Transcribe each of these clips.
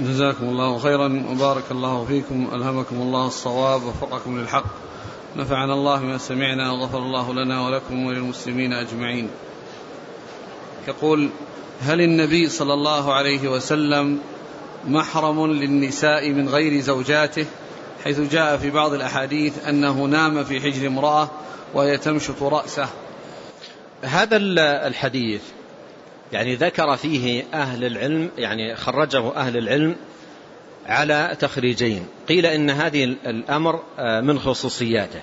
جزاكم الله خيرا وبارك الله فيكم ألهمكم الله الصواب ووفقكم للحق. نفعنا الله بما سمعنا وغفر الله لنا ولكم وللمسلمين أجمعين. يقول هل النبي صلى الله عليه وسلم محرم للنساء من غير زوجاته؟ حيث جاء في بعض الأحاديث أنه نام في حجر امرأة وهي تمشط رأسه. هذا الحديث يعني ذكر فيه أهل العلم يعني خرجه أهل العلم على تخريجين. قيل إن هذه الأمر آه، من خصوصياته.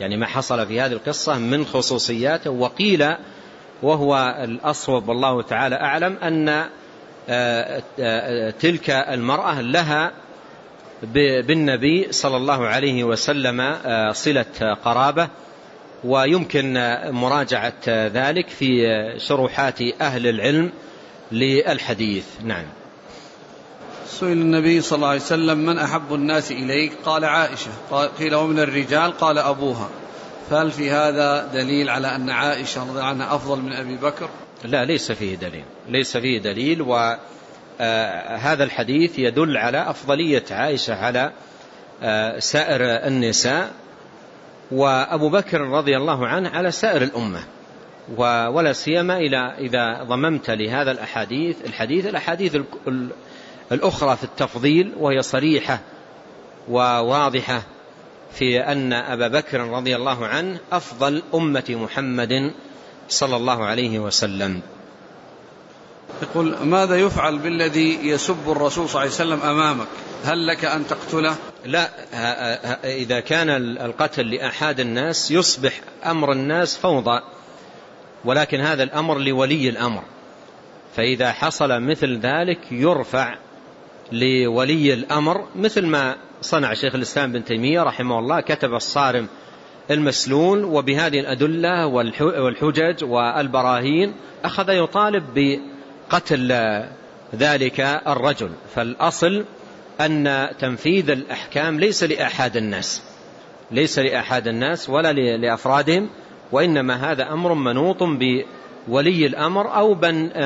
يعني ما حصل في هذه القصة من خصوصياته وقيل وهو الأصوب والله تعالى أعلم أن آه، آه، تلك المرأة لها بالنبي صلى الله عليه وسلم صلة قرابة. ويمكن مراجعة ذلك في شروحات أهل العلم للحديث. نعم. سئل النبي صلى الله عليه وسلم من أحب الناس إليك؟ قال عائشة. قيل ومن الرجال؟ قال أبوها. فهل في هذا دليل على أن عائشة رضي عنها أفضل من أبي بكر؟ لا ليس فيه دليل. ليس فيه دليل وهذا آه، الحديث يدل على أفضلية عائشة على آه، سائر النساء وأبو بكر رضي الله عنه على سائر الأمة ولا سيما إذا ضممت لهذا الأحاديث الحديث الأحاديث الأخرى في التفضيل وهي صريحة وواضحة في أن أبا بكر رضي الله عنه أفضل أمة محمد صلى الله عليه وسلم. يقول ماذا يفعل بالذي يسب الرسول صلى الله عليه وسلم أمامك؟ هل لك أن تقتله؟ لا إذا كان القتل لأحد الناس يصبح أمر الناس فوضى ولكن هذا الأمر لولي الأمر. فإذا حصل مثل ذلك يرفع لولي الأمر مثل ما صنع شيخ الإسلام بن تيمية رحمه الله كتب الصارم المسلول وبهذه الأدلة والحجج والبراهين أخذ يطالب بقتل ذلك الرجل. فالأصل أن تنفيذ الأحكام ليس لأحد الناس ليس لأحد الناس ولا لأفرادهم وإنما هذا أمر منوط بولي الأمر أو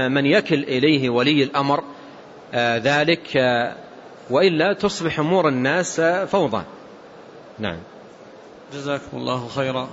من يكل إليه ولي الأمر آه، ذلك آه، وإلا تصبح أمور الناس فوضى. نعم. جزاكم الله خيرا.